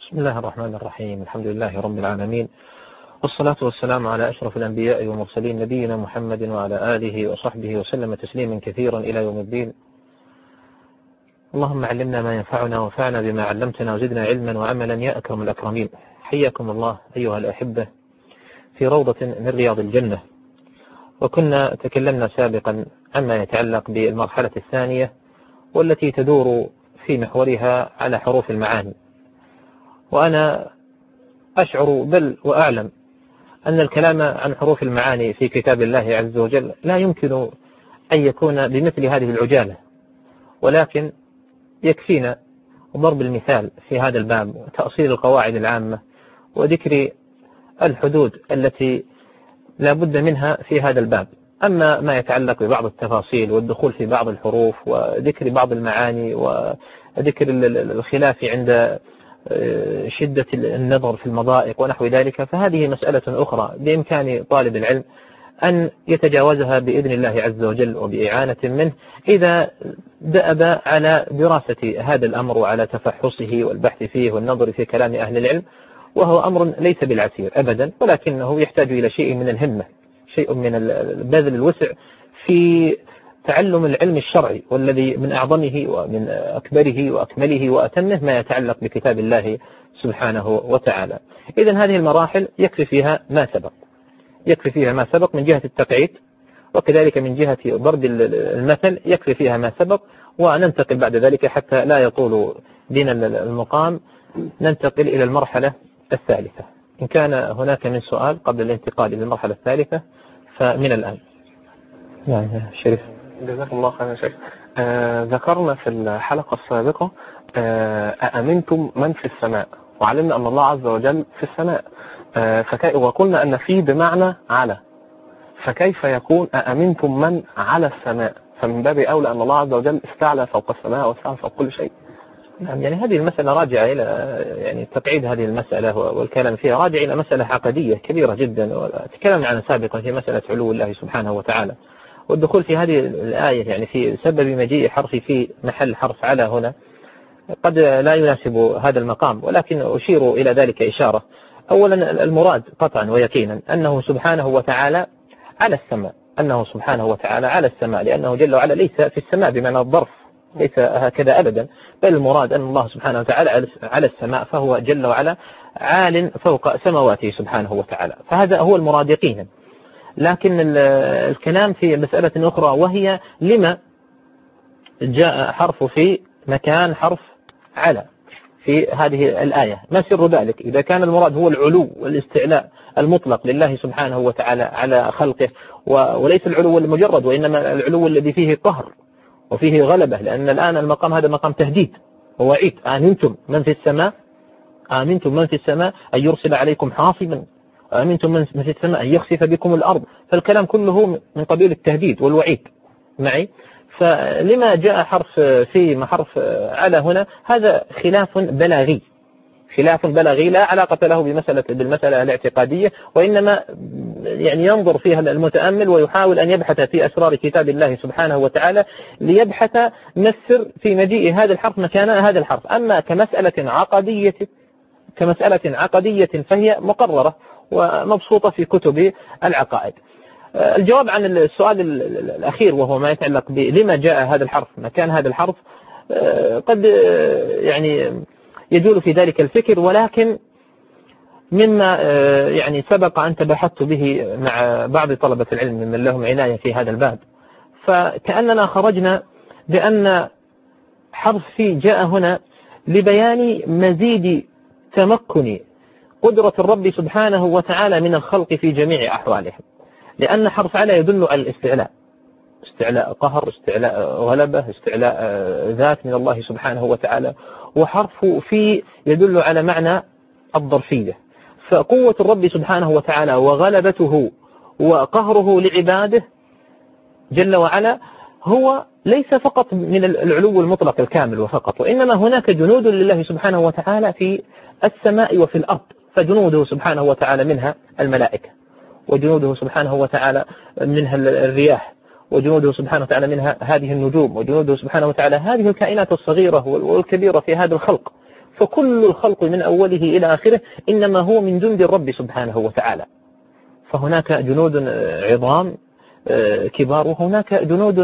بسم الله الرحمن الرحيم. الحمد لله رب العالمين. والصلاة والسلام على أشرف الأنبياء والمرسلين نبينا محمد وعلى آله وصحبه وسلم تسليما كثيرا إلى يوم الدين. اللهم علمنا ما ينفعنا وانفعنا بما علمتنا وزدنا علما وعملا يا أكرم الأكرمين. حياكم الله أيها الأحبة في روضة من رياض الجنة. وكنا تكلمنا سابقا عما يتعلق بالمرحلة الثانية والتي تدور في محورها على حروف المعاني. وأنا أشعر بل وأعلم أن الكلام عن حروف المعاني في كتاب الله عز وجل لا يمكن أن يكون بمثل هذه العجالة ولكن يكفينا ضرب المثال في هذا الباب وتأصيل القواعد العامة وذكر الحدود التي لا بد منها في هذا الباب. أما ما يتعلق ببعض التفاصيل والدخول في بعض الحروف وذكر بعض المعاني وذكر الخلاف عند شدة النظر في المضائق ونحو ذلك فهذه مسألة أخرى. بإمكان طالب العلم أن يتجاوزها بإذن الله عز وجل وبإعانة منه إذا دأب على دراسة هذا الأمر وعلى تفحصه والبحث فيه والنظر في كلام أهل العلم وهو أمر ليس بالعسير أبدا ولكنه يحتاج إلى شيء من الهمة شيء من بذل الوسع في تعلم العلم الشرعي والذي من أعظمه ومن أكبره وأكمله وأتمه ما يتعلق بكتاب الله سبحانه وتعالى. إذا هذه المراحل يكفي فيها ما سبق. يكفي فيها ما سبق من جهة التقعيد وكذلك من جهة ضرب المثل يكفي فيها ما سبق وننتقل بعد ذلك حتى لا يطول بنا المقام ننتقل إلى المرحلة الثالثة. إن كان هناك من سؤال قبل الانتقال إلى المرحلة الثالثة فمن الآن. نعم شريف. جزاكم الله خيرا شيخ. آه ذكرنا في الحلقة السابقة آه أأمنتم من في السماء؟ وعلمنا أن الله عز وجل في السماء. آه فكي وقلنا أن في بمعنى على. فكيف يكون أأمنتم من على السماء؟ فمن باب أولى أن الله عز وجل استعلى فوق السماء واستعلى فوق كل شيء. نعم يعني هذه المسألة راجعة إلى يعني تقعيد هذه المسألة والكلام فيها راجع إلى مسألة عقدية كبيرة جدا وتكلمنا عنها سابقا في مسألة علو الله سبحانه وتعالى. والدخول في هذه الآية يعني في سبب مجيء حرف في محل حرف على هنا قد لا يناسب هذا المقام ولكن أشير إلى ذلك إشارة. أولا المراد قطعا ويقينا أنه سبحانه وتعالى على السماء أنه سبحانه وتعالى على السماء لأنه جل وعلا ليس في السماء بمعنى الظرف ليس هكذا أبدا بل المراد أن الله سبحانه وتعالى على السماء فهو جل وعلا عال فوق سماواته سبحانه وتعالى. فهذا هو المراد يقينا. لكن الكلام في مسألة أخرى وهي لما جاء حرف في مكان حرف على في هذه الآية. ما سر ذلك؟ إذا كان المراد هو العلو والاستعلاء المطلق لله سبحانه وتعالى على خلقه وليس العلو المجرد وإنما العلو الذي فيه قهر وفيه غلبة لأن الآن المقام هذا مقام تهديد ووعيد آمنتم من في السماء؟ آمنتم من في السماء؟ أن يرسل عليكم حاصبا. أمنتم من في السماء أن يخسف بكم الأرض. فالكلام كله من قبيل التهديد والوعيد. معي؟ فلما جاء حرف في حرف على هنا هذا خلاف بلاغي. خلاف بلاغي لا علاقة له بمسألة بالمسألة الاعتقادية وإنما يعني ينظر فيها المتأمل ويحاول أن يبحث في أسرار كتاب الله سبحانه وتعالى ليبحث ما السر في مجيء هذا الحرف مكان هذا الحرف. أما كمسألة عقدية كمسألة عقدية فهي مقررة. ومبسوطة في كتب العقائد. الجواب عن السؤال الأخير وهو ما يتعلق بلما جاء هذا الحرف مكان هذا الحرف قد يعني يجول في ذلك الفكر ولكن مما يعني سبق أن تبحثت به مع بعض طلبة العلم من لهم عناية في هذا الباب. فكأننا خرجنا بأن حرف في جاء هنا لبيان مزيد تمكن قدرة الرب سبحانه وتعالى من الخلق في جميع أحوالهم. لأن حرف على يدل على الاستعلاء. استعلاء قهر استعلاء غلبة استعلاء ذات من الله سبحانه وتعالى. وحرف في يدل على معنى الظرفية. فقوة الرب سبحانه وتعالى وغلبته وقهره لعباده جل وعلا هو ليس فقط من العلو المطلق الكامل وفقط وإنما هناك جنود لله سبحانه وتعالى في السماء وفي الأرض. فجنوده سبحانه وتعالى منها الملائكة وجنوده سبحانه وتعالى منها الرياح وجنوده سبحانه وتعالى منها هذه النجوم وجنوده سبحانه وتعالى هذه الكائنات الصغيرة والكبيرة في هذا الخلق. فكل الخلق من أوله إلى آخره إنما هو من جند الرب سبحانه وتعالى. فهناك جنود عظام آه، كبار وهناك جنود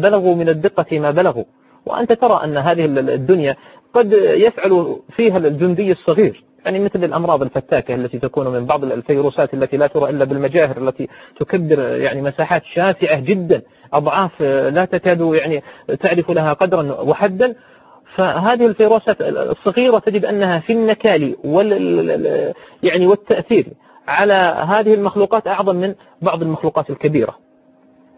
بلغوا من الدقة ما بلغوا. وأنت ترى أن هذه الدنيا قد يفعل فيها الجندي الصغير. يعني مثل الأمراض الفتاكة التي تكون من بعض الفيروسات التي لا ترى إلا بالمجاهر التي تكبر يعني مساحات شاسعة جدا أضعاف لا تكاد يعني تعرف لها قدرا وحدا. فهذه الفيروسات الصغيرة تجد أنها في النكال وال يعني والتأثير على هذه المخلوقات أعظم من بعض المخلوقات الكبيرة.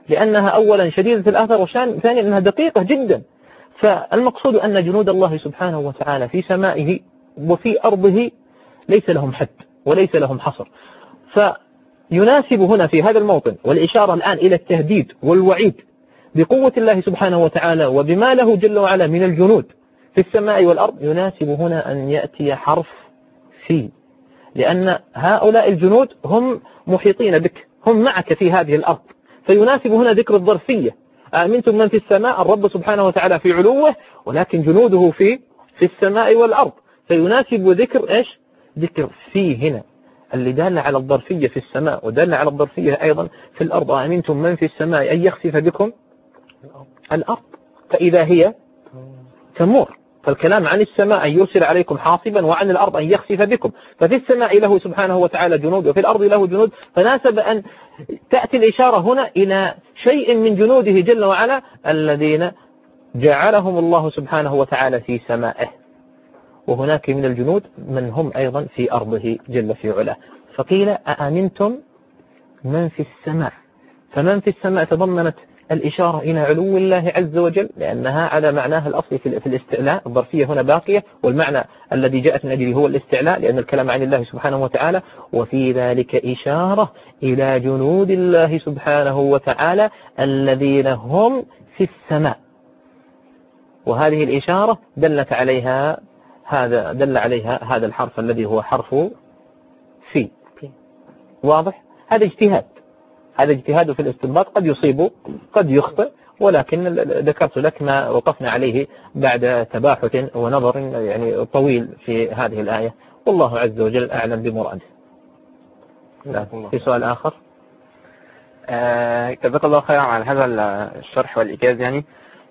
لأنها أولا شديدة الأثر وثانيا أنها دقيقة جدا. فالمقصود أن جنود الله سبحانه وتعالى في سمائه وفي أرضه ليس لهم حد وليس لهم حصر. فيناسب هنا في هذا الموطن والإشارة الآن إلى التهديد والوعيد بقوة الله سبحانه وتعالى وبما له جل وعلا من الجنود في السماء والأرض يناسب هنا أن يأتي حرف في لأن هؤلاء الجنود هم محيطين بك هم معك في هذه الأرض. فيناسب هنا ذكر الظرفية. آمنتم من في السماء الرب سبحانه وتعالى في علوه ولكن جنوده في في السماء والأرض. فيناسب ذكر إيش؟ ذكر في هنا اللي دال على الظرفية في السماء ودل على الظرفية أيضا في الأرض. آمنتم من في السماء أن يخسف بكم؟ الأرض. فإذا هي تمور فالكلام عن السماء أن يرسل عليكم حاصبا وعن الأرض أن يخسف بكم. ففي السماء له سبحانه وتعالى جنود وفي الأرض له جنود. فناسب أن تأتي الإشارة هنا إلى شيء من جنوده جل وعلا الذين جعلهم الله سبحانه وتعالى في سمائه. وهناك من الجنود من هم أيضا في أرضه جل في علاه. فقيل أأمنتم من في السماء؟ فمن في السماء تضمنت الإشارة إلى علو الله عز وجل لأنها على معناها الأصلي في الاستعلاء الظرفية هنا باقية والمعنى الذي جاءت من أجله هو الاستعلاء لأن الكلام عن الله سبحانه وتعالى وفي ذلك إشارة إلى جنود الله سبحانه وتعالى الذين هم في السماء. وهذه الإشارة دلت عليها هذا دل عليها هذا الحرف الذي هو حرف في واضح؟ هذا اجتهاد. هذا اجتهاد في الاستنباط. قد يصيب قد يخطئ ولكن ذكرت لك ما وقفنا عليه بعد تباحث ونظر يعني طويل في هذه الآية. والله عز وجل أعلم بمراده في سؤال آخر؟ آه جزاك الله خيرا على هذا الشرح والإيجاز يعني. آه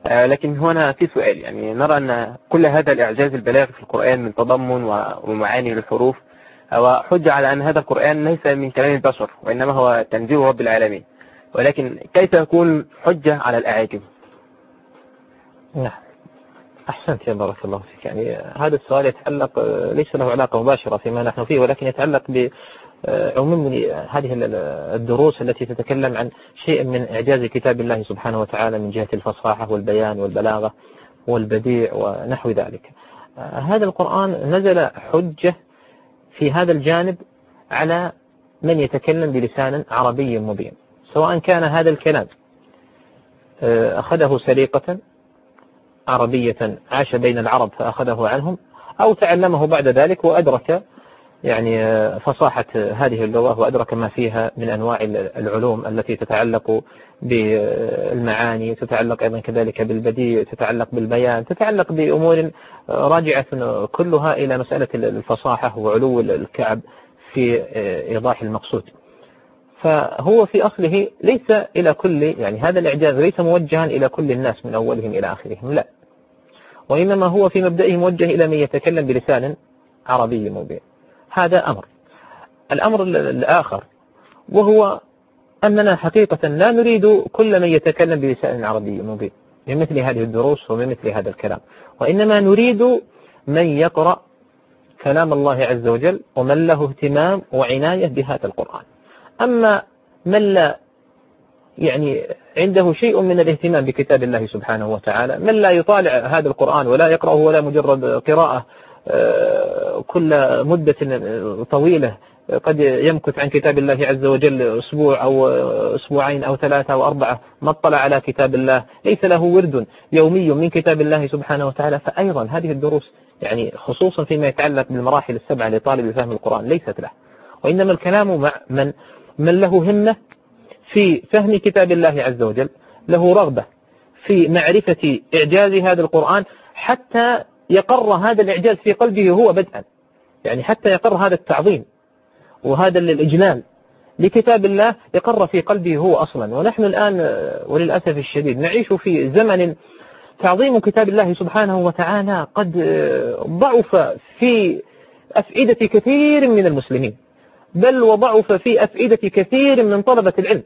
لكن هنا في سؤال يعني نرى أن كل هذا الإعجاز البلاغ في القرآن من تضمن ومعاني للحروف هو حجة على أن هذا القرآن ليس من كلام البشر وإنما هو تنزيل رب العالمين. ولكن كيف يكون حجة على الأعاجم؟ نعم. أحسنت يا بارك الله فيك. يعني هذا السؤال يتعلق ليس له علاقة مباشرة فيما نحن فيه ولكن يتعلق بعموم هذه الدروس التي تتكلم عن شيء من إعجاز كتاب الله سبحانه وتعالى من جهة الفصاحة والبيان والبلاغة والبديع ونحو ذلك. هذا القرآن نزل حجة في هذا الجانب على من يتكلم بلسان عربي مبين سواء كان هذا الكلام آه، أخذه سريقة عربية عاش بين العرب فأخذه عنهم أو تعلمه بعد ذلك وأدرك يعني آه، فصاحة هذه اللغة وأدرك ما فيها من أنواع العلوم التي تتعلق بالمعاني تتعلق أيضا كذلك بالبديع تتعلق بالبيان تتعلق بأمور راجعة كلها إلى مسألة الفصاحة وعلو الكعب في إيضاح المقصود. فهو في أصله ليس إلى كل يعني هذا الإعجاز ليس موجها إلى كل الناس من أولهم إلى آخرهم لا. وإنما هو في مبدئه موجه إلى من يتكلم بلسان عربي مبين. هذا أمر. الأمر الآخر وهو أننا حقيقة لا نريد كل من يتكلم بلسان عربي مبين من مثل هذه الدروس ومن مثل هذا الكلام. وإنما نريد من يقرأ كلام الله عز وجل ومن له اهتمام وعناية بهذا القرآن. أما من لا يعني عنده شيء من الاهتمام بكتاب الله سبحانه وتعالى من لا يطالع هذا القرآن ولا يقرأه ولا مجرد قراءة كل مدة طويلة قد يمكث عن كتاب الله عز وجل أسبوع أو أسبوعين أو ثلاثة أو أربعة. ما اطلع على كتاب الله. ليس له ورد يومي من كتاب الله سبحانه وتعالى. فأيضا هذه الدروس يعني خصوصا فيما يتعلق بالمراحل السبعة لطالب فهم القرآن ليست له. وإنما الكلام مع من من له همة في فهم كتاب الله عز وجل. له رغبة في معرفة إعجاز هذا القرآن حتى يقر هذا الإعجاز في قلبه هو بدءا. يعني حتى يقر هذا التعظيم وهذا الإجلال لكتاب الله يقر في قلبه هو أصلا. ونحن الآن وللأسف الشديد نعيش في زمن تعظيم كتاب الله سبحانه وتعالى قد ضعف في أفئدة كثير من المسلمين. بل وضعف في أفئدة كثير من طلبة العلم.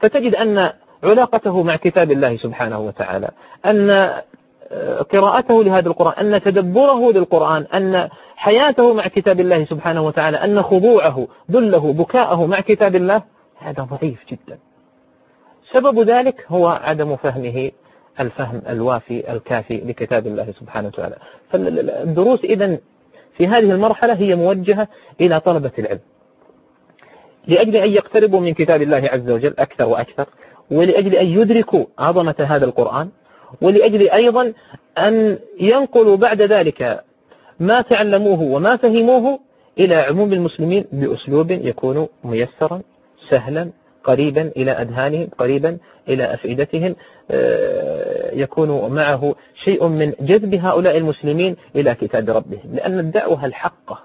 فتجد أن علاقته مع كتاب الله سبحانه وتعالى أن قراءته لهذا القرآن أن تدبره للقرآن أن حياته مع كتاب الله سبحانه وتعالى أن خضوعه ذله بكاءه مع كتاب الله هذا ضعيف جدا. سبب ذلك هو عدم فهمه الفهم الوافي الكافي لكتاب الله سبحانه وتعالى. فالدروس إذا في هذه المرحلة هي موجهة إلى طلبة العلم. لأجل أن يقتربوا من كتاب الله عز وجل أكثر وأكثر ولأجل أن يدركوا عظمة هذا القرآن ولأجل أيضا أن ينقلوا بعد ذلك ما تعلموه وما فهموه إلى عموم المسلمين بأسلوب يكون ميسرا سهلا قريبا إلى أذهانهم قريبا إلى أفئدتهم آه، يكون معه شيء من جذب هؤلاء المسلمين إلى كتاب ربهم. لأن الدعوة الحقة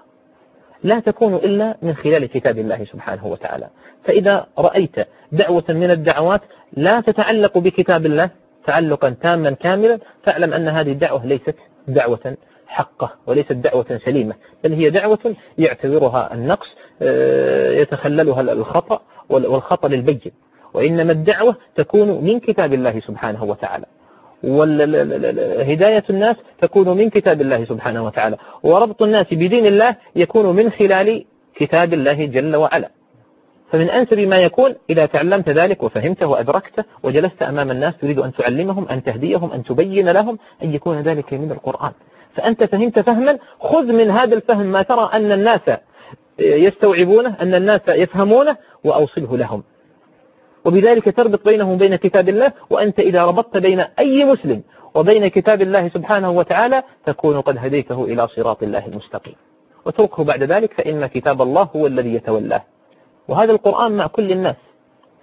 لا تكون إلا من خلال كتاب الله سبحانه وتعالى. فإذا رأيت دعوة من الدعوات لا تتعلق بكتاب الله تعلقا تاما كاملا فاعلم أن هذه الدعوة ليست دعوة حقة وليست دعوة سليمة بل هي دعوة يعتبرها النقص آه، يتخللها الخطأ والخطأ للبين. وإنما الدعوة تكون من كتاب الله سبحانه وتعالى. وهداية الناس تكون من كتاب الله سبحانه وتعالى. وربط الناس بدين الله يكون من خلال كتاب الله جل وعلا. فمن أنسب ما يكون إذا تعلمت ذلك وفهمته وأدركته وجلست أمام الناس تريد أن تعلمهم أن تهديهم أن تبين لهم أن يكون ذلك من القرآن. فأنت فهمت فهما خذ من هذا الفهم ما ترى أن الناس يستوعبونه أن الناس يفهمونه وأوصله لهم. وبذلك تربط بينه وبين كتاب الله وأنت إذا ربطت بين أي مسلم وبين كتاب الله سبحانه وتعالى تكون قد هديته إلى صراط الله المستقيم. وتركه بعد ذلك فإن كتاب الله هو الذي يتولاه. وهذا القرآن مع كل الناس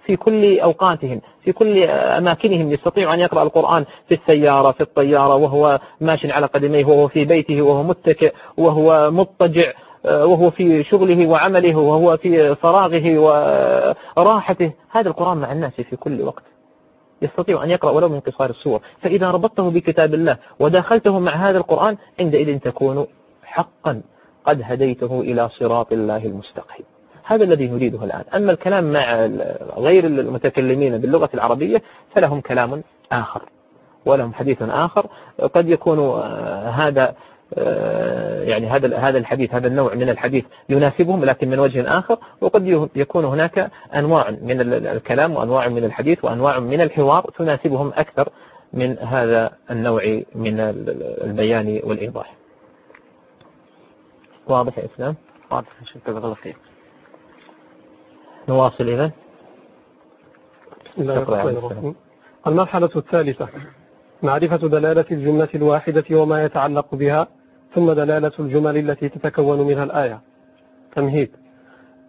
في كل أوقاتهم في كل أماكنهم يستطيع أن يقرأ القرآن في السيارة في الطيارة وهو ماش على قدميه وهو في بيته وهو متكئ وهو مضطجع وهو في شغله وعمله وهو في فراغه وراحته. هذا القرآن مع الناس في كل وقت يستطيع أن يقرأ ولو من قصار السور. فإذا ربطته بكتاب الله وداخلته مع هذا القرآن عندئذ تكون حقا. قد هديته إلى صراط الله المستقيم. هذا الذي نريده الآن. أما الكلام مع غير المتكلمين باللغة العربية فلهم كلام آخر ولهم حديث آخر. قد يكون آه، هذا آه، يعني هذا هذا الحديث هذا النوع من الحديث يناسبهم لكن من وجه آخر وقد يكون هناك أنواع من الكلام وأنواع من الحديث وأنواع من الحوار تناسبهم أكثر من هذا النوع من البيان والإيضاح. واضح يا إسلام؟ واضح شكرا الله خير. نواصل إذا المرحلة الثالثة. معرفة دلالة الجملة الواحدة وما يتعلق بها ثم دلالة الجمل التي تتكون منها الآية. تمهيد.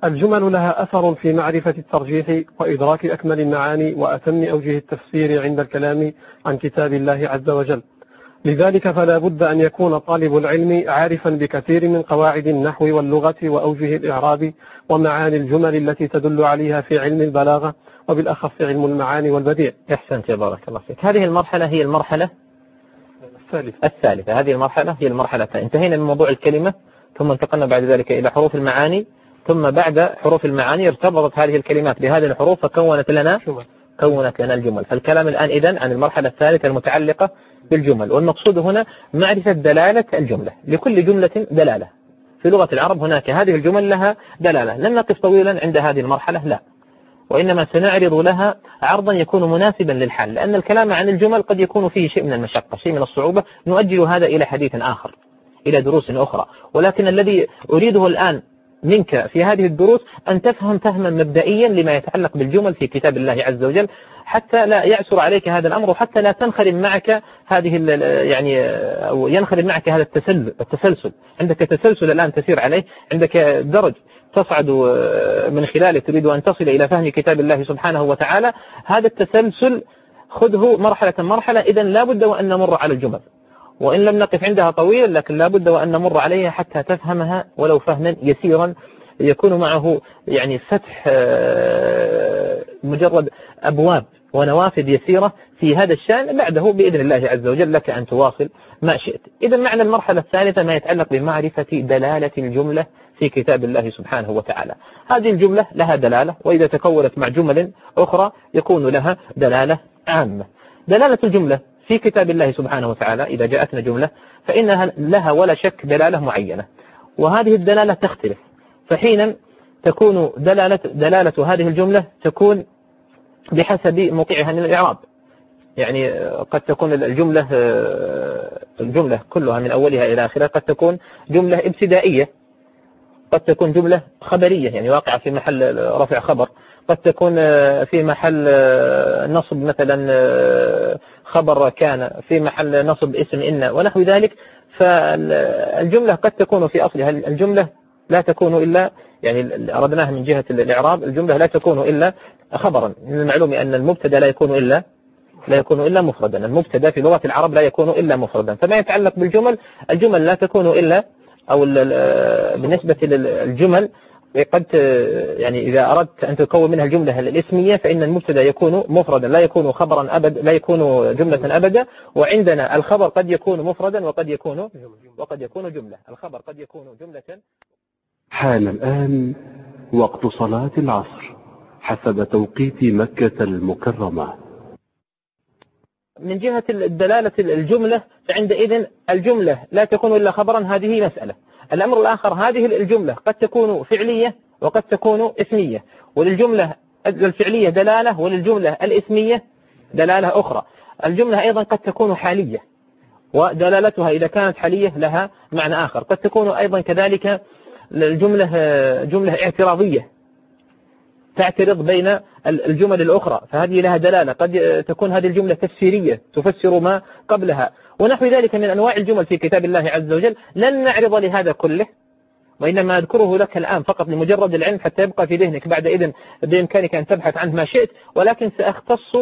الجمل لها أثر في معرفة الترجيح وإدراك أكمل المعاني وأتم أوجه التفسير عند الكلام عن كتاب الله عز وجل. لذلك فلا بد أن يكون طالب العلم عارفا بكثير من قواعد النحو واللغة وأوجه الإعراب ومعاني الجمل التي تدل عليها في علم البلاغة وبالأخص علم المعاني والبديع. أحسنت يا بارك الله فيك. هذه المرحلة هي المرحلة الثالثة. الثالثة. هذه المرحلة هي المرحلة الثانية. انتهينا من موضوع الكلمة ثم انتقلنا بعد ذلك إلى حروف المعاني ثم بعد حروف المعاني ارتبطت هذه الكلمات بهذه الحروف فكونت لنا كونت لنا الجمل. فالكلام الآن إذن عن المرحلة الثالثة المتعلقة بالجمل والمقصود هنا معرفة دلالة الجملة لكل جملة دلالة. في لغة العرب هناك هذه الجمل لها دلالة لن نقف طويلا عند هذه المرحلة لا. وإنما سنعرض لها عرضا يكون مناسبا للحال لأن الكلام عن الجمل قد يكون فيه شيء من المشقة شيء من الصعوبة نؤجل هذا إلى حديث آخر إلى دروس أخرى. ولكن الذي أريده الآن منك في هذه الدروس أن تفهم فهما مبدئيا لما يتعلق بالجمل في كتاب الله عز وجل حتى لا يعسر عليك هذا الأمر وحتى لا تنخرم معك هذه يعني أو ينخرم معك هذا التسلسل عندك تسلسل الآن تسير عليه عندك درج تصعد من خلاله تريد أن تصل إلى فهم كتاب الله سبحانه وتعالى. هذا التسلسل خذه مرحلة مرحلة. إذا لا بد وأن نمر على الجمل. وإن لم نقف عندها طويلا لكن لابد وأن نمر عليها حتى تفهمها ولو فهما يسيرا. يكون معه يعني فتح آه، مجرد أبواب ونوافذ يسيرة في هذا الشأن بعده بإذن الله عز وجل. لك أن تواصل ما شئت. إذا معنى المرحلة الثالثة ما يتعلق بمعرفة دلالة الجملة في كتاب الله سبحانه وتعالى. هذه الجملة لها دلالة وإذا تكونت مع جمل أخرى يكون لها دلالة عامة. دلالة الجملة في كتاب الله سبحانه وتعالى إذا جاءتنا جملة فإنها لها ولا شك دلالة معينة. وهذه الدلالة تختلف. فحينا تكون دلالة, دلالة هذه الجملة تكون بحسب موقعها من الإعراب. يعني قد تكون الجملة الجملة كلها من أولها إلى آخرها قد تكون جملة ابتدائية قد تكون جملة خبرية يعني واقعة في محل رفع خبر قد تكون في محل نصب مثلا خبر كان في محل نصب اسم إن ونحو ذلك. فالجملة قد تكون في أصلها الجملة لا تكون إلا يعني أردناها من جهة الإعراب الجملة لا تكون إلا خبرا. من المعلوم أن المبتدأ لا يكون إلا لا يكون إلا مفردا. المبتدأ في لغة العرب لا يكون إلا مفردا. فما يتعلق بالجمل؟ الجمل لا تكون إلا أو بالنسبة للجمل قد يعني إذا أردت أن تكون منها الجملة الإسمية فإن المبتدأ يكون مفردا. لا يكون خبرا أبد لا يكون جملة أبدا. وعندنا الخبر قد يكون مفردا وقد يكون وقد يكون جملة. الخبر قد يكون جملة حان الآن وقت صلاة العصر حسب توقيت مكة المكرمة. من جهة دلالة الجملة فعندئذ الجملة لا تكون إلا خبرا هذه مسألة. الأمر الآخر هذه الجملة قد تكون فعلية وقد تكون إسمية. وللجملة الفعلية دلالة وللجملة الإسمية دلالة أخرى. الجملة أيضا قد تكون حالية ودلالتها إذا كانت حالية لها معنى آخر. قد تكون أيضا كذلك الجملة جملة اعتراضية. تعترض بين الجمل الأخرى فهذه لها دلالة. قد تكون هذه الجملة تفسيرية تفسر ما قبلها. ونحو ذلك من أنواع الجمل في كتاب الله عز وجل. لن نعرض لهذا كله وإنما أذكره لك الآن فقط لمجرد العلم حتى يبقى في ذهنك بعد إذن بإمكانك أن تبحث عنه ما شئت. ولكن سأختص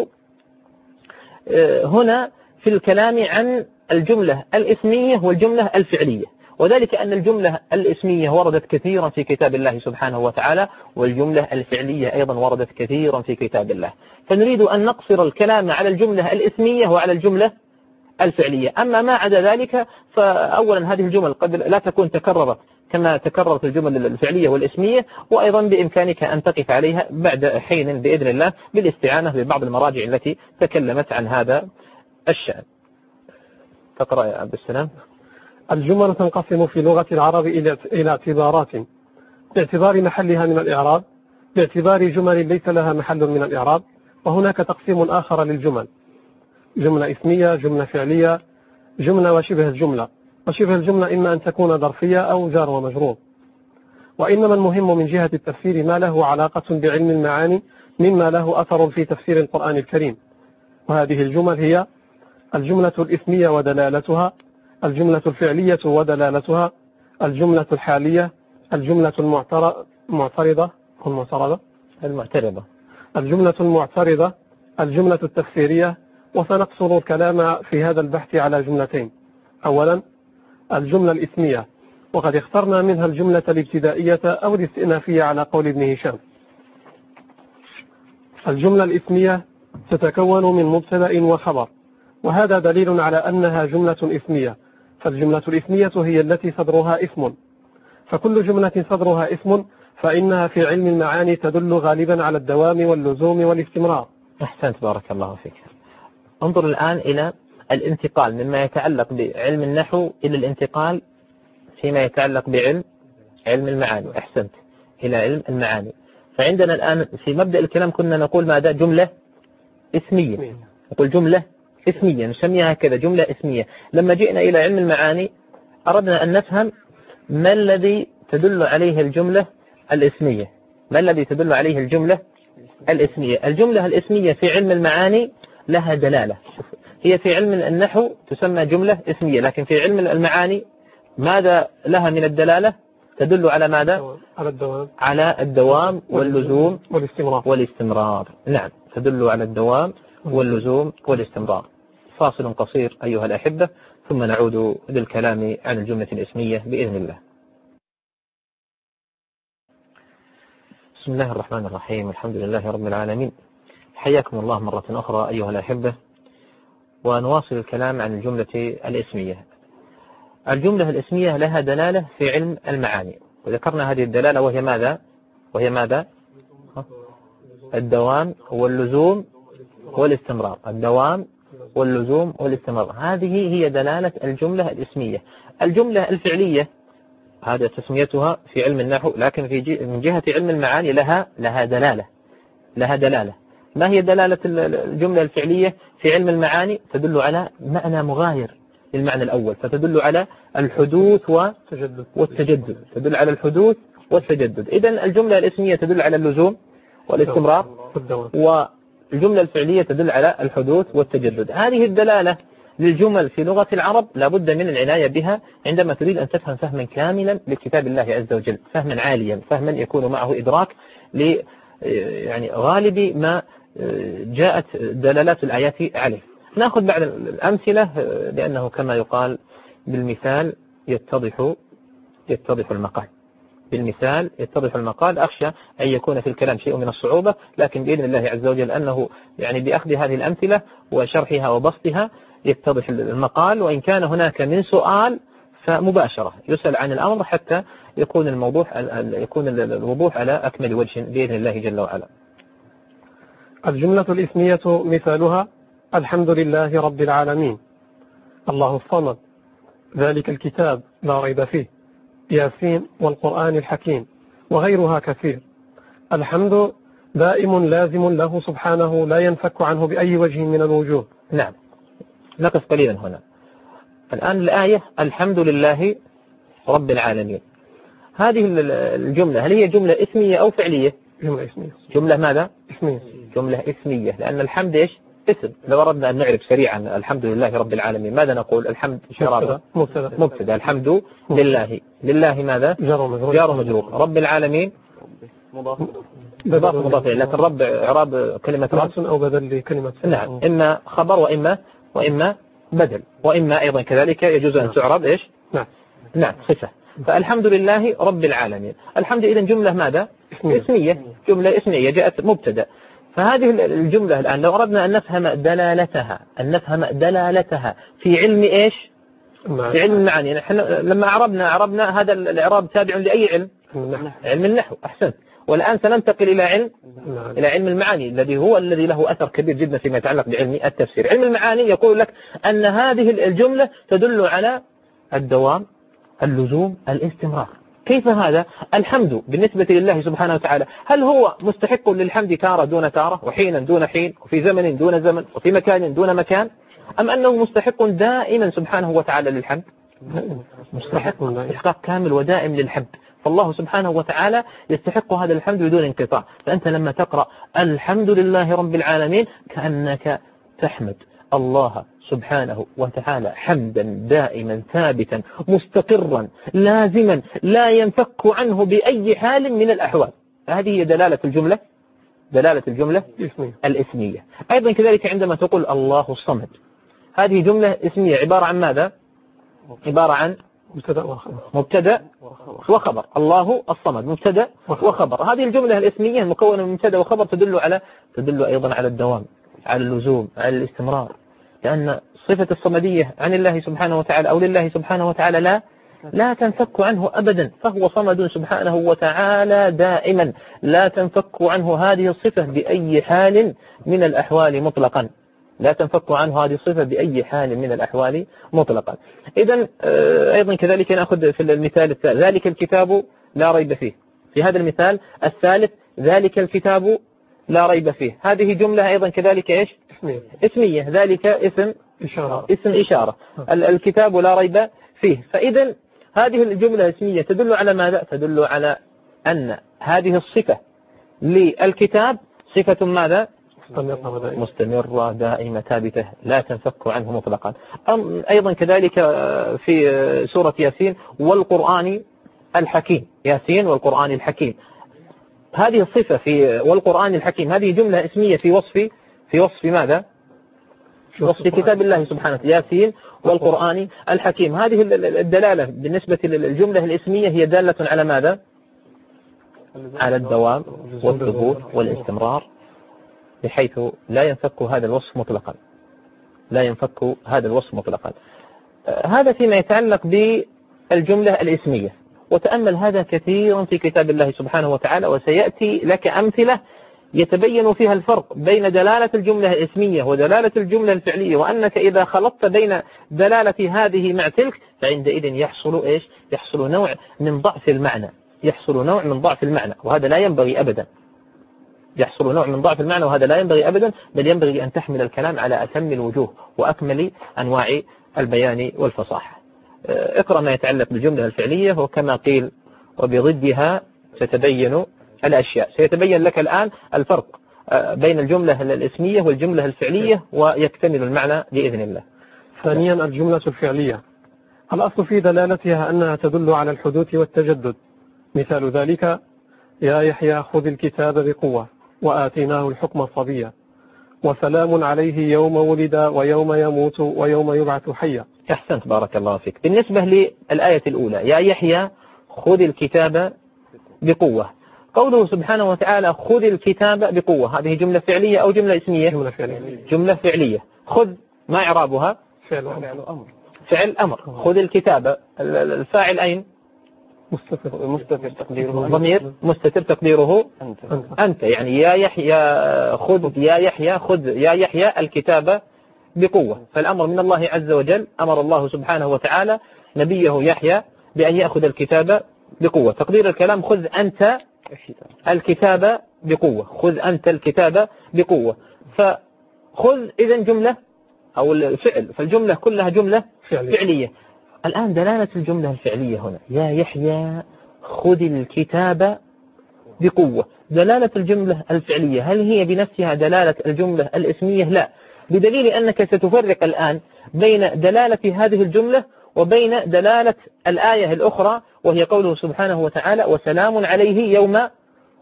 آه، هنا في الكلام عن الجملة الإسمية والجملة الفعلية. وذلك أن الجملة الاسمية وردت كثيرا في كتاب الله سبحانه وتعالى والجملة الفعلية أيضا وردت كثيرا في كتاب الله. فنريد أن نقصر الكلام على الجملة الاسمية وعلى الجملة الفعلية. أما ما عدا ذلك فأولا هذه الجمل قد لا تكون تكررت كما تكررت الجمل الفعلية والاسمية وأيضا بإمكانك أن تقف عليها بعد حين بإذن الله بالاستعانة ببعض المراجع التي تكلمت عن هذا الشأن. تقرأ يا عبد السلام. الجمل تنقسم في لغة العرب إلى اعتبارات. باعتبار محلها من الإعراب باعتبار جمل ليس لها محل من الإعراب وهناك تقسيم آخر للجمل. جملة إسمية جملة فعلية جملة وشبه الجملة. وشبه الجملة إما أن تكون ظرفية أو جار ومجرور. وإنما المهم من جهة التفسير ما له علاقة بعلم المعاني مما له أثر في تفسير القرآن الكريم. وهذه الجمل هي الجملة الإسمية ودلالتها الجملة الفعلية ودلالتها الجملة الحالية الجملة المعترضة المعترضة المعترضة. الجملة المعترضة الجملة التفسيرية وسنقصر الكلام في هذا البحث على جملتين. أولا الجملة الإسمية وقد اخترنا منها الجملة الابتدائية أو الاستئنافية على قول ابن هشام. الجملة الإسمية تتكون من مبتدأ وخبر وهذا دليل على أنها جملة إسمية فالجملة الإسمية هي التي صدرها اسم فكل جملة صدرها اسم فإنها في علم المعاني تدل غالبا على الدوام واللزوم والاستمرار. أحسنت بارك الله فيك. انظر الآن إلى الانتقال مما يتعلق بعلم النحو إلى الانتقال فيما يتعلق بعلم علم المعاني. أحسنت إلى علم المعاني. فعندنا الآن في مبدأ الكلام كنا نقول ماذا؟ جملة اسمية نقول جملة اسمية نسميها كذا جملة اسمية لما جئنا إلى علم المعاني أردنا أن نفهم ما الذي تدل عليه الجملة الاسمية ما الذي تدل عليه الجملة الاسمية الجملة الاسمية في علم المعاني لها دلالة. هي في علم النحو تسمى جملة اسمية لكن في علم المعاني ماذا لها من الدلالة؟ تدل على ماذا؟ على الدوام. على الدوام واللزوم والاستمرار. والاستمرار. نعم تدل على الدوام واللزوم والاستمرار. فاصل قصير أيها الأحبة ثم نعود للكلام عن الجملة الإسمية بإذن الله. بسم الله الرحمن الرحيم الحمد لله رب العالمين. حياكم الله مرة أخرى أيها الأحبة ونواصل الكلام عن الجملة الإسمية. الجملة الإسمية لها دلالة في علم المعاني. وذكرنا هذه الدلالة وهي ماذا؟ وهي ماذا؟ الدوام واللزوم والاستمرار. الدوام واللزوم والاستمرار. هذه هي دلالة الجملة الاسمية. الجملة الفعلية هذا تسميتها في علم النحو لكن في من جهة علم المعاني لها لها دلالة. لها دلالة. ما هي دلالة الجملة الفعلية في علم المعاني؟ تدل على معنى مغاير للمعنى الأول. فتدل على الحدوث والتجدد. تدل على الحدوث والتجدد. إذا الجملة الاسمية تدل على اللزوم والاستمرار والجملة الفعلية تدل على الحدوث والتجدد. هذه الدلالة للجمل في لغة العرب لابد من العناية بها عندما تريد أن تفهم فهما كاملا لكتاب الله عز وجل فهما عاليا فهما يكون معه إدراك يعني غالب ما جاءت دلالات الآيات عليه. نأخذ بعض الأمثلة لأنه كما يقال بالمثال يتضح يتضح المقال. بالمثال يتضح المقال أخشى أن يكون في الكلام شيء من الصعوبة لكن بإذن الله عز وجل أنه يعني بأخذ هذه الأمثلة وشرحها وبسطها يتضح المقال وإن كان هناك من سؤال فمباشرة يسأل عن الأمر حتى يكون الموضوع يكون الوضوح على أكمل وجه بإذن الله جل وعلا. الجملة الإسمية مثالها الحمد لله رب العالمين. الله الصمد. ذلك الكتاب لا ريب فيه. ياسين والقرآن الحكيم وغيرها كثير. الحمد دائم لازم له سبحانه لا ينفك عنه بأي وجه من الوجوه. نعم. نقف قليلا هنا. الآن الآية الحمد لله رب العالمين. هذه الجملة هل هي جملة اسمية أو فعلية؟ جملة اسمية جملة ماذا؟ اسمية جملة اسمية لأن الحمد إيش؟ اسم لو أردنا أن نعرف سريعا الحمد لله رب العالمين ماذا نقول؟ الحمد شرابة. مبتدأ. مبتدأ. الحمد لله. لله ماذا؟ جار ومجرور جار ومجرور رب العالمين. مضاف. مضاف. مضاف. لكن رب إعراب كلمة رب. أو بدل لكلمة نعم. إما خبر وإما وإما بدل. وإما أيضا كذلك يجوز أن تعرب إيش؟ نعم. نعم. صفة. فالحمد لله رب العالمين. الحمد إذا جملة ماذا؟ اسمية. اسمية. جملة اسمية. جاءت مبتدأ. فهذه الجملة الآن لو أردنا أن نفهم دلالتها أن نفهم دلالتها في علم إيش؟ نعم. في علم المعاني. نحن لما عربنا عربنا هذا الإعراب تابع لأي علم؟ نعم. علم النحو. أحسنت. والآن سننتقل إلى علم نعم. إلى علم المعاني الذي هو الذي له أثر كبير جدا فيما يتعلق بعلم التفسير. علم المعاني يقول لك أن هذه الجملة تدل على الدوام اللزوم الاستمرار. كيف هذا؟ الحمد بالنسبة لله سبحانه وتعالى. هل هو مستحق للحمد تارة دون تارة؟ وحينا دون حين؟ وفي زمن دون زمن؟ وفي مكان دون مكان؟ أم أنه مستحق دائما سبحانه وتعالى للحمد؟ مستحق استحقاق كامل ودائم للحمد. فالله سبحانه وتعالى يستحق هذا الحمد بدون انقطاع. فأنت لما تقرأ الحمد لله رب العالمين كأنك تحمد. الله سبحانه وتعالى حمدا دائما ثابتا مستقرا لازما لا ينفك عنه بأي حال من الأحوال. هذه هي دلالة الجملة دلالة الجملة اسمية. الإسمية. أيضا كذلك عندما تقول الله الصمد هذه جملة اسمية عبارة عن ماذا؟ عبارة عن مبتدأ وخبر. مبتدأ وخبر. الله الصمد مبتدأ وخبر. هذه الجملة الإسمية المكونة من مبتدأ وخبر تدل على تدل أيضا على الدوام على اللزوم على الاستمرار. لأن صفة الصمدية عن الله سبحانه وتعالى أو لله سبحانه وتعالى لا لا تنفك عنه أبدا فهو صمد سبحانه وتعالى دائما. لا تنفك عنه هذه الصفة بأي حال من الأحوال مطلقا. لا تنفك عنه هذه الصفة بأي حال من الأحوال مطلقا. إذا أيضا كذلك نأخذ في المثال الثالث. ذلك الكتاب لا ريب فيه. في هذا المثال الثالث ذلك الكتاب لا ريب فيه. هذه جملة أيضا كذلك إيش؟ اسمية. اسمية. ذلك اسم إشارة. اسم إشارة. ال- الكتاب لا ريب فيه. فإذا هذه الجملة الاسمية تدل على ماذا؟ تدل على أن هذه الصفة للكتاب صفة ماذا؟ مستمرة ودائمة مستمرة دائمة ثابتة لا تنفك عنه مطلقا. أم أيضا كذلك آه، في آه، سورة ياسين والقرآن الحكيم. ياسين والقرآن الحكيم. هذه الصفة في والقرآن الحكيم هذه جملة اسمية في وصف في وصف ماذا؟ في كتاب الله سبحانه ياسين والقرآن الحكيم. هذه الدلالة بالنسبة للجملة الاسمية هي دالة على ماذا؟ على الدوام والثبوت والاستمرار بحيث لا ينفك هذا الوصف مطلقا. لا ينفك هذا الوصف مطلقا. هذا فيما يتعلق بالجملة الاسمية. وتأمل هذا كثيرا في كتاب الله سبحانه وتعالى وسيأتي لك أمثلة يتبين فيها الفرق بين دلالة الجملة الإسمية ودلالة الجملة الفعلية وأنك إذا خلطت بين دلالة هذه مع تلك فعندئذ يحصل إيش؟ يحصل نوع من ضعف المعنى يحصل نوع من ضعف المعنى وهذا لا ينبغي أبدا. يحصل نوع من ضعف المعنى وهذا لا ينبغي أبدا بل ينبغي أن تحمل الكلام على أتم الوجوه وأكمل أنواع البيان والفصاحة. اقرأ ما يتعلق بالجملة الفعلية وكما قيل وبضدها ستبين الأشياء. سيتبين لك الآن الفرق آه، بين الجملة الاسمية والجملة الفعلية ويكتمل المعنى بإذن الله. ثانيا الجملة الفعلية. الأصل في دلالتها أنها تدل على الحدوث والتجدد. مثال ذلك يا يحيى خذ الكتاب بقوة وآتيناه الحكم صبيا وسلام عليه يوم ولد ويوم يموت ويوم يبعث حيا. أحسنت بارك الله فيك. بالنسبة للآية الأولى يا يحيى خذ الكتاب بقوة. قوله سبحانه وتعالى خذ الكتاب بقوة. هذه جملة فعلية أو جملة اسمية؟ جملة فعلية. جملة فعلية. خذ ما إعرابها؟ فعل أمر فعل أمر خذ الكتاب. الفاعل أين؟ مستتر. مستتر تقديره. ضمير مستتر تقديره أنت. أنت. يعني يا يحيى خذ يا يحيى خذ يا يحيى الكتاب بقوة. فالأمر من الله عز وجل أمر الله سبحانه وتعالى نبيه يحيى بأن يأخذ الكتاب بقوة. تقدير الكلام خذ أنت الكتاب بقوة. خذ أنت الكتاب بقوة. فخذ إذا جملة أو الفعل. فالجملة كلها جملة فعلية, فعلية. الآن دلالة الجملة الفعلية هنا. يا يحيى خذ الكتاب بقوة. دلالة الجملة الفعلية هل هي بنفسها دلالة الجملة الاسمية؟ لا. بدليل أنك ستفرق الآن بين دلالة هذه الجملة وبين دلالة الآية الأخرى وهي قوله سبحانه وتعالى وسلام عليه يوم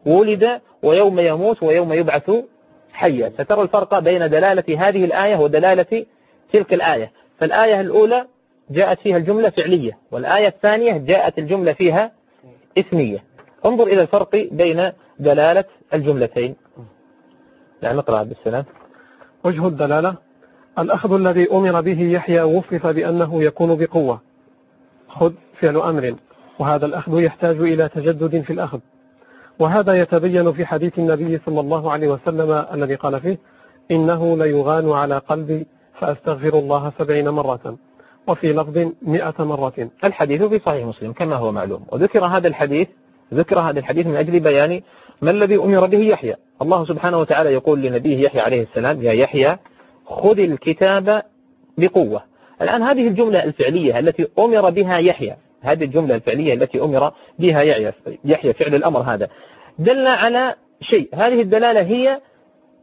ولد ويوم يموت ويوم يبعث حيا. سترى الفرق بين دلالة هذه الآية ودلالة تلك الآية. فالآية الأولى جاءت فيها الجملة فعلية والآية الثانية جاءت الجملة فيها اسمية انظر إلى الفرق بين دلالة الجملتين. نعم اقرأ بالسلام. وجه الدلالة الأخذ الذي أمر به يحيى وصف بأنه يكون بقوة. خذ فعل أمر وهذا الأخذ يحتاج إلى تجدد في الأخذ. وهذا يتبين في حديث النبي صلى الله عليه وسلم الذي قال فيه إنه ليغان على قلبي فأستغفر الله سبعين مرة. وفي لفظ مئة مرة. الحديث في صحيح مسلم كما هو معلوم. وذكر هذا الحديث ذكر هذا الحديث من أجل بيان ما الذي أمر به يحيى. الله سبحانه وتعالى يقول لنبيه يحيى عليه السلام يا يحيى خذ الكتاب بقوة. الآن هذه الجملة الفعلية التي أمر بها يحيى هذه الجملة الفعلية التي أمر بها يحيى فعل الأمر هذا دل على شيء. هذه الدلالة هي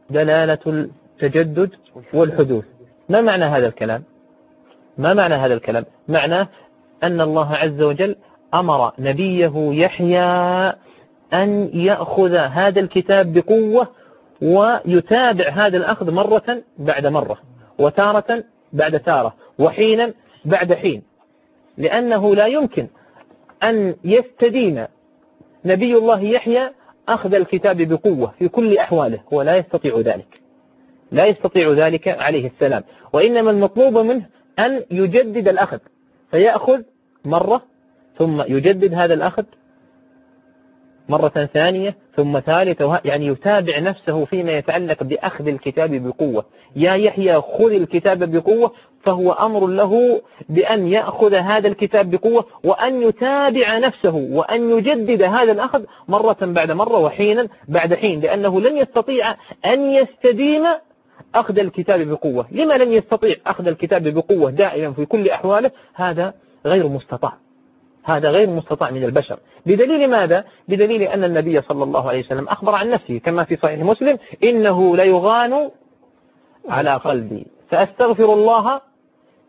دلالة التجدد والحدوث. ما معنى هذا الكلام؟ ما معنى هذا الكلام؟ معناه أن الله عز وجل أمر نبيه يحيى أن يأخذ هذا الكتاب بقوة ويتابع هذا الأخذ مرة بعد مرة وتارة بعد تارة وحينا بعد حين. لأنه لا يمكن أن يستدين نبي الله يحيى أخذ الكتاب بقوة في كل أحواله هو لا يستطيع ذلك. لا يستطيع ذلك عليه السلام. وإنما المطلوب منه أن يجدد الأخذ. فيأخذ مرة ثم يجدد هذا الأخذ مرة ثانية ثم ثالثة يعني يتابع نفسه فيما يتعلق بأخذ الكتاب بقوة. يا يحيى خذ الكتاب بقوة فهو أمر له بأن يأخذ هذا الكتاب بقوة وأن يتابع نفسه وأن يجدد هذا الأخذ مرة بعد مرة وحينا بعد حين لأنه لن يستطيع أن يستديم أخذ الكتاب بقوة. لما لن يستطيع أخذ الكتاب بقوة دائما في كل أحواله هذا غير مستطاع. هذا غير مستطاع من البشر. بدليل ماذا؟ بدليل أن النبي صلى الله عليه وسلم أخبر عن نفسه كما في صحيح مسلم إنه ليغان على قلبي. فأستغفر الله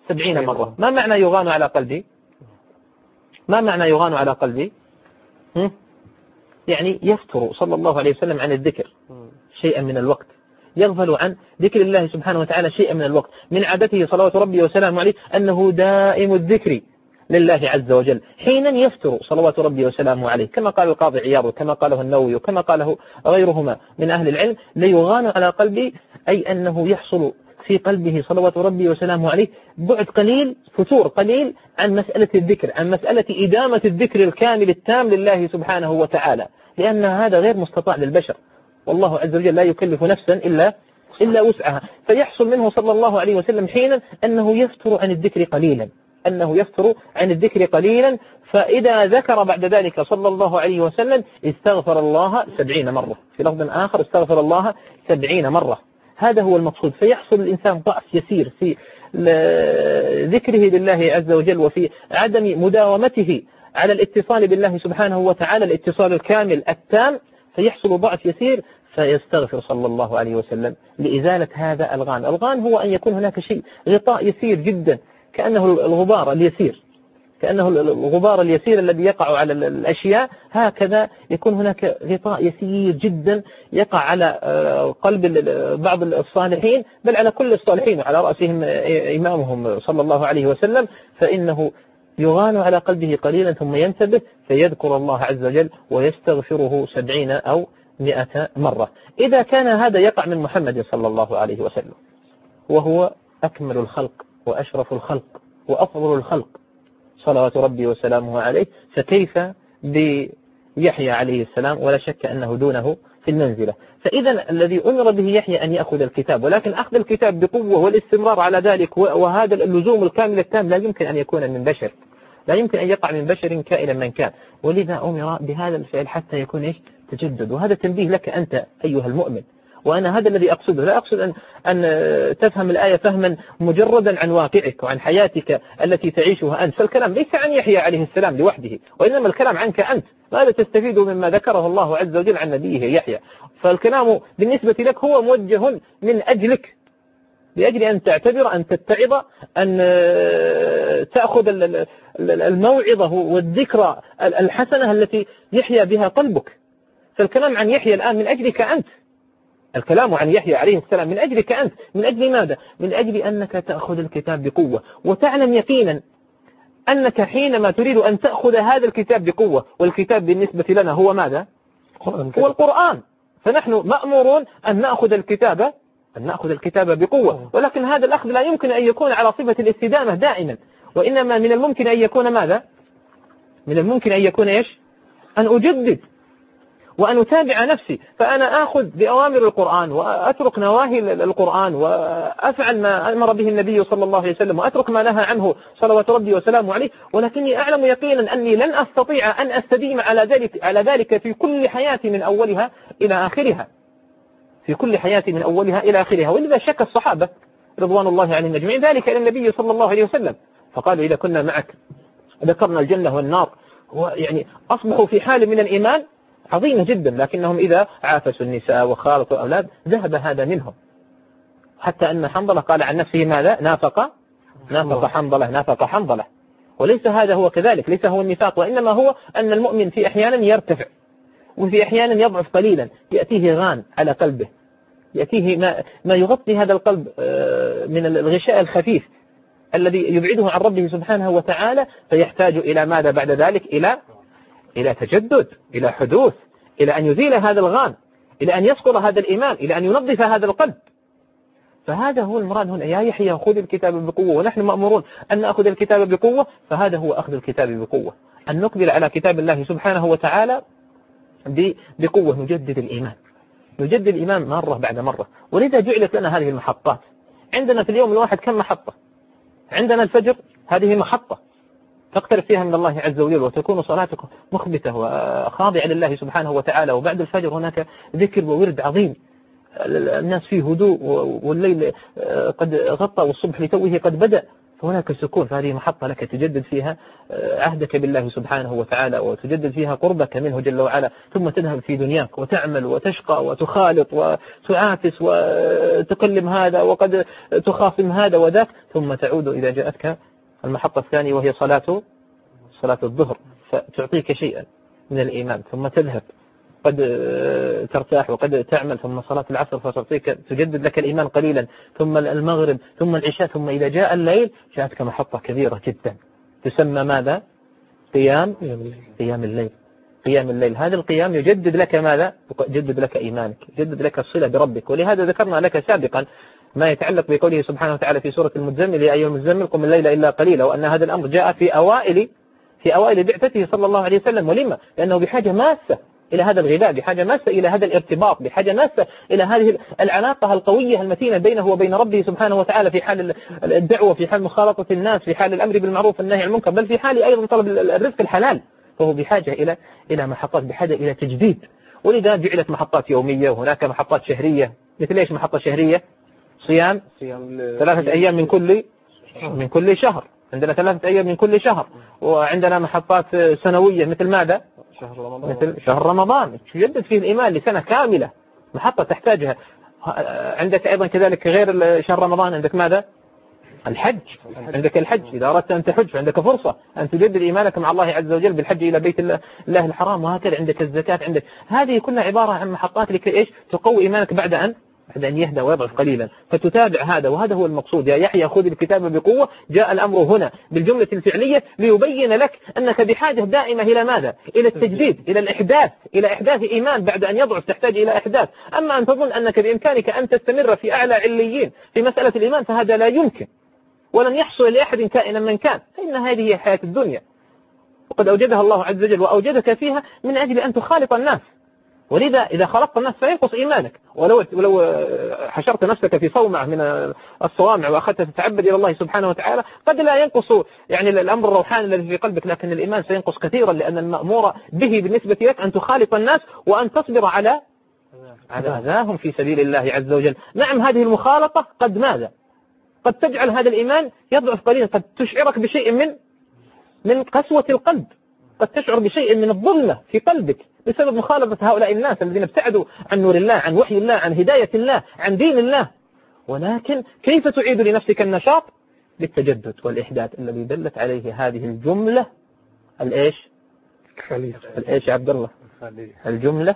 سبعين مرة. ما معنى يغان على قلبي؟ ما معنى يغان على قلبي؟ يعني يفتر صلى الله عليه وسلم عن الذكر. شيئا من الوقت. يغفل عن ذكر الله سبحانه وتعالى شيئا من الوقت. من عادته صلوات ربي وسلامه عليه أنه دائم الذكر لله عز وجل. حينا يفتر صلوات ربي وسلامه عليه. كما قال القاضي عياض وكما قاله النووي وكما قاله غيرهما من أهل العلم ليغان على قلبي أي أنه يحصل في قلبه صلوات ربي وسلامه عليه بعد قليل فتور قليل عن مسألة الذكر عن مسألة إدامة الذكر الكامل التام لله سبحانه وتعالى. لأن هذا غير مستطاع للبشر. والله عز وجل لا يكلف نفسا إلا إلا وسعها. فيحصل منه صلى الله عليه وسلم حينا أنه يفتر عن الذكر قليلا. أنه يفتر عن الذكر قليلا. فإذا ذكر بعد ذلك صلى الله عليه وسلم استغفر الله سبعين مرة. في لفظ آخر استغفر الله سبعين مرة. هذا هو المقصود. فيحصل الإنسان ضعف يسير في ذكره لله عز وجل وفي عدم مداومته على الاتصال بالله سبحانه وتعالى الاتصال الكامل التام فيحصل ضعف يسير فيستغفر صلى الله عليه وسلم لإزالة هذا الغان. الغان هو أن يكون هناك شيء غطاء يسير جدا كأنه الغبار اليسير. كأنه الغبار اليسير الذي يقع على الأشياء هكذا يكون هناك غطاء يسير جدا يقع على آه، قلب بعض الصالحين بل على كل الصالحين وعلى رأسهم إمامهم صلى الله عليه وسلم. فإنه يغان على قلبه قليلا ثم ينتبه فيذكر الله عز وجل ويستغفره سبعين أو مئة مرة. إذا كان هذا يقع من محمد صلى الله عليه وسلم وهو أكمل الخلق وأشرف الخلق وأفضل الخلق صلوات ربي وسلامه عليه فكيف بيحيى عليه السلام؟ ولا شك أنه دونه في المنزلة. فإذا الذي أمر به يحيى أن يأخذ الكتاب ولكن أخذ الكتاب بقوة والاستمرار على ذلك وهذا اللزوم الكامل التام لا يمكن أن يكون من بشر. لا يمكن أن يقع من بشر كائنا من كان. ولذا أمر بهذا الفعل حتى يكون إيش؟ تجدد. وهذا تنبيه لك أنت أيها المؤمن. وأنا هذا الذي أقصده. لا أقصد أن, أن تفهم الآية فهما مجردا عن واقعك وعن حياتك التي تعيشها أنت. فالكلام ليس عن يحيى عليه السلام لوحده وإنما الكلام عنك أنت. ماذا تستفيد مما ذكره الله عز وجل عن نبيه يحيى؟ فالكلام بالنسبة لك هو موجه من أجلك لأجل أن تعتبر أن تتعظ أن تأخذ الموعظة والذكرى الحسنة التي يحيى بها قلبك. فالكلام عن يحيى الآن من أجلك أنت الكلام عن يحيى عليه السلام من أجلك أنت من أجل ماذا؟ من أجل أنك تأخذ الكتاب بقوة وتعلم يقينا أنك حينما تريد أن تأخذ هذا الكتاب بقوة والكتاب بالنسبة لنا هو ماذا؟ هو القرآن فنحن مأمورون أن نأخذ الكتاب أن نأخذ الكتاب بقوة ولكن هذا الأخذ لا يمكن أن يكون على صفة الاستدامة دائما وإنما من الممكن أن يكون ماذا؟ من الممكن أن يكون إيش؟ أن أجدد وأن أتابع نفسي. فأنا آخذ بأوامر القرآن وأترك نواهي القرآن وأفعل ما أمر به النبي صلى الله عليه وسلم وأترك ما نهى عنه صلوات ربي وسلامه عليه. ولكني أعلم يقينا أني لن أستطيع أن أستديم على ذلك, على ذلك في كل حياتي من أولها إلى آخرها. في كل حياتي من أولها إلى آخرها. ولذا شك الصحابة رضوان الله عليهم أجمعين ذلك إلى النبي صلى الله عليه وسلم. فقالوا إذا كنا معك ذكرنا الجنة والنار ويعني أصبحوا في حال من الإيمان عظيمة جدا لكنهم إذا عافسوا النساء وخالطوا الأولاد ذهب هذا منهم. حتى أن حنظلة قال عن نفسه ماذا؟ نافق نافق حنظلة نافق حنظلة. وليس هذا هو كذلك ليس هو النفاق وإنما هو أن المؤمن في أحيانا يرتفع وفي أحيانا يضعف قليلا يأتيه غان على قلبه يأتيه ما, ما يغطي هذا القلب آه، من الغشاء الخفيف الذي يبعده عن ربه سبحانه وتعالى فيحتاج إلى ماذا بعد ذلك؟ إلى إلى تجدد إلى حدوث إلى أن يزيل هذا الغان إلى أن يسقط هذا الإيمان إلى أن ينظف هذا القلب. فهذا هو المراد هنا يا يحيى خذ الكتاب بقوة ونحن مأمورون أن نأخذ الكتاب بقوة فهذا هو أخذ الكتاب بقوة. أن نقبل على كتاب الله سبحانه وتعالى بقوة نجدد الإيمان. نجدد الإيمان مرة بعد مرة. ولذا جعلت لنا هذه المحطات. عندنا في اليوم الواحد كم محطة؟ عندنا الفجر هذه محطة. تقترب فيها من الله عز وجل وتكون صلاتك مخبتة وخاضعة لله سبحانه وتعالى. وبعد الفجر هناك ذكر وورد عظيم. الناس فيه هدوء والليل قد غطى والصبح لتوه قد بدأ. فهناك سكون فهذه محطة لك تجدد فيها عهدك بالله سبحانه وتعالى وتجدد فيها قربك منه جل وعلا. ثم تذهب في دنياك وتعمل وتشقى وتخالط وتعافس وتكلم هذا وقد تخاصم هذا وذاك. ثم تعود إذا جاءتك المحطة الثانية وهي صلاة صلاة الظهر. فتعطيك شيئا من الإيمان ثم تذهب. قد ترتاح وقد تعمل ثم صلاة العصر فتعطيك تجدد لك الإيمان قليلا ثم المغرب ثم العشاء ثم إذا جاء الليل جاءتك محطة كبيرة جدا. تسمى ماذا؟ قيام قيام الليل. قيام الليل. هذا القيام يجدد لك ماذا؟ يجدد لك إيمانك يجدد لك الصلة بربك. ولهذا ذكرنا لك سابقا ما يتعلق بقوله سبحانه وتعالى في سورة المزمل يا أيها المزمل قم الليل إلا قليلا وأن هذا الأمر جاء في أوائل في أوائل بعثته صلى الله عليه وسلم. ولما؟ لأنه بحاجة ماسة إلى هذا الغذاء بحاجة ماسة إلى هذا الارتباط بحاجة ماسة إلى هذه العلاقة القوية المتينة بينه وبين ربه سبحانه وتعالى في حال الدعوة في حال مخالطة الناس في حال الأمر بالمعروف والنهي عن المنكر بل في حال أيضا طلب الرزق الحلال. فهو بحاجة إلى إلى محطات بحاجة إلى تجديد. ولذا جعلت محطات يومية وهناك محطات شهرية. مثل إيش محطة شهرية؟ صيام, ثلاثة أيام من كل من كل شهر. عندنا ثلاثة أيام من كل شهر. وعندنا محطات سنوية مثل ماذا؟ شهر رمضان. مثل شهر رمضان. تجدد فيه الإيمان لسنة كاملة. محطة تحتاجها. عندك أيضا كذلك غير شهر رمضان. عندك ماذا؟ الحج. عندك الحج. إذا أردت أن تحج فعندك فرصة أن تجدد إيمانك مع الله عز وجل بالحج إلى بيت الله الحرام. وهكذا. عندك الزكاة. عندك. هذه كلها عبارة عن محطات لكي إيش؟ تقوي إيمانك بعد أن بعد أن يهدى ويضعف قليلا. فتتابع هذا وهذا هو المقصود. يا يحيى خذ الكتاب بقوة جاء الأمر هنا بالجملة الفعلية ليبين لك أنك بحاجة دائمة إلى ماذا؟ إلى التجديد إلى الإحداث إلى إحداث إيمان بعد أن يضعف تحتاج إلى إحداث. أما أن تظن أنك بإمكانك أن تستمر في أعلى عليين في مسألة الإيمان فهذا لا يمكن. ولن يحصل لأحد كائنا من كان. فإن هذه هي حياة الدنيا. وقد أوجدها الله عز وجل وأوجدك فيها من أجل أن تخالط الناس. ولذا إذا خلطت الناس سينقص إيمانك. ولو ولو حشرت نفسك في صومعة من الصوامع وأخذت تتعبد إلى الله سبحانه وتعالى قد لا ينقص يعني الأمر الروحاني الذي في قلبك لكن الإيمان سينقص كثيرا لأن المأمور به بالنسبة لك أن تخالط الناس وأن تصبر على على أذاهم في سبيل الله عز وجل. نعم هذه المخالطة قد ماذا؟ قد تجعل هذا الإيمان يضعف قليلا قد تشعرك بشيء من من قسوة القلب. قد تشعر بشيء من الظلمة في قلبك بسبب مخالطة هؤلاء الناس الذين ابتعدوا عن نور الله عن وحي الله عن هداية الله عن دين الله. ولكن كيف تعيد لنفسك النشاط؟ بالتجدد والإحداث الذي دلت عليه هذه الجملة. الإيش؟ الإيش يا عبد الله؟ الجملة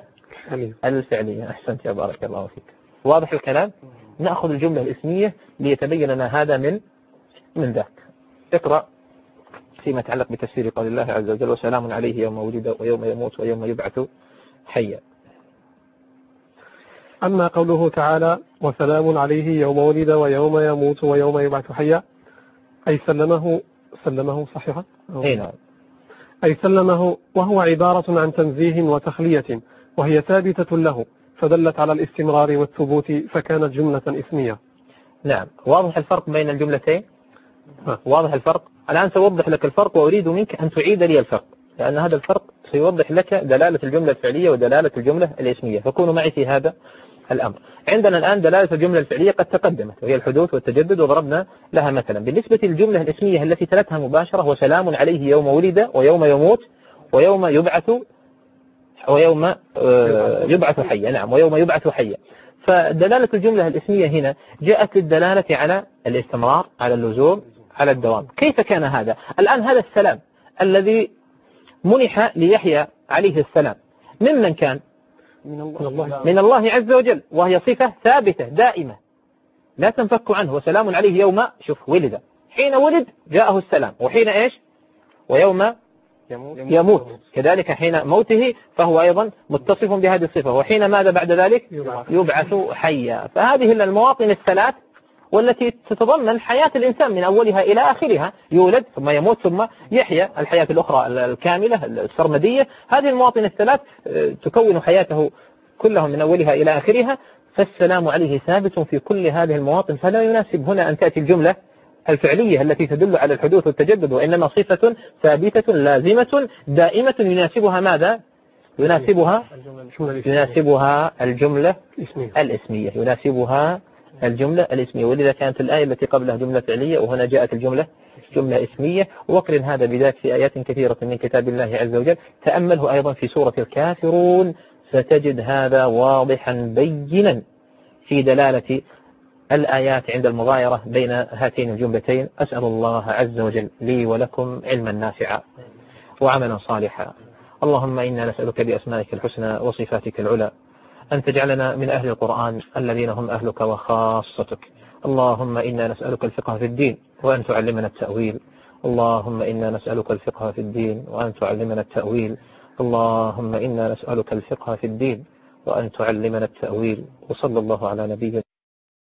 الفعلية. أحسنت يا بارك الله فيك. واضح الكلام؟ نأخذ الجملة الإسمية ليتبين لنا هذا من من ذاك. اقرأ. فيما يتعلق بتفسير قول الله عز وجل وسلام عليه يوم ولد ويوم يموت ويوم يبعث حيا. أما قوله تعالى وسلام عليه يوم ولد ويوم يموت ويوم يبعث حيا أي سلمه سلمه صحيحا أي نعم. أي سلمه وهو عبارة عن تنزيه وتخلية وهي ثابتة له فدلت على الاستمرار والثبوت فكانت جملة اسمية نعم. واضح الفرق بين الجملتين؟ واضح الفرق؟ الآن سأوضح لك الفرق وأريد منك أن تعيد لي الفرق لأن هذا الفرق سيوضح لك دلالة الجملة الفعلية ودلالة الجملة الاسمية فكونوا معي في هذا الأمر. عندنا الآن دلالة الجملة الفعلية قد تقدمت وهي الحدوث والتجدد وضربنا لها مثلا. بالنسبة للجملة الاسمية التي تلتها مباشرة وسلام عليه يوم ولد ويوم يموت ويوم يبعث ويوم آه، يبعث حيا. نعم ويوم يبعث حيا. فدلالة الجملة الاسمية هنا جاءت للدلالة على الاستمرار على اللزوم. على الدوام كيف كان هذا؟ الآن هذا السلام الذي منح ليحيى عليه السلام. ممن كان؟ من الله, من الله عز وجل وهي صفة ثابتة دائمة. لا تنفك عنه وسلام عليه يوم شوف ولد. حين ولد جاءه السلام وحين إيش؟ ويوم يموت. كذلك حين موته فهو أيضا متصف بهذه الصفة. وحين ماذا بعد ذلك؟ يبعث حيا. فهذه المواطن الثلاث والتي تتضمن حياة الإنسان من أولها إلى آخرها. يولد ثم يموت ثم يحيا. الحياة الأخرى الكاملة السرمدية. هذه المواطن الثلاث آه، تكون حياته كلهم من أولها إلى آخرها. فالسلام عليه ثابت في كل هذه المواطن. فلا يناسب هنا أن تأتي الجملة الفعلية التي تدل على الحدوث والتجدد وإنما صفة ثابتة لازمة دائمة. يناسبها ماذا؟ يناسبها يناسبها الجملة الإسمية. يناسبها الجملة الاسمية ولذا كانت الآية التي قبلها جملة فعلية وهنا جاءت الجملة جملة اسمية وأقرن هذا بذات في آيات كثيرة من كتاب الله عز وجل. تأمله أيضا في سورة الكافرون ستجد هذا واضحا بينا في دلالة الآيات عند المغايرة بين هاتين الجملتين. أسأل الله عز وجل لي ولكم علما نافعا وعملا صالحا. اللهم إنا نسألك بأسمائك الحسنى وصفاتك العلى أن تجعلنا من أهل القرآن الذين هم أهلك وخاصتك. اللهم إنا نسألك الفقه في الدين وأن تعلمنا التأويل. اللهم إنا نسألك الفقه في الدين وأن تعلمنا التأويل. اللهم إنا نسألك الفقه في الدين وأن تعلمنا التأويل. وصلى الله على نبينا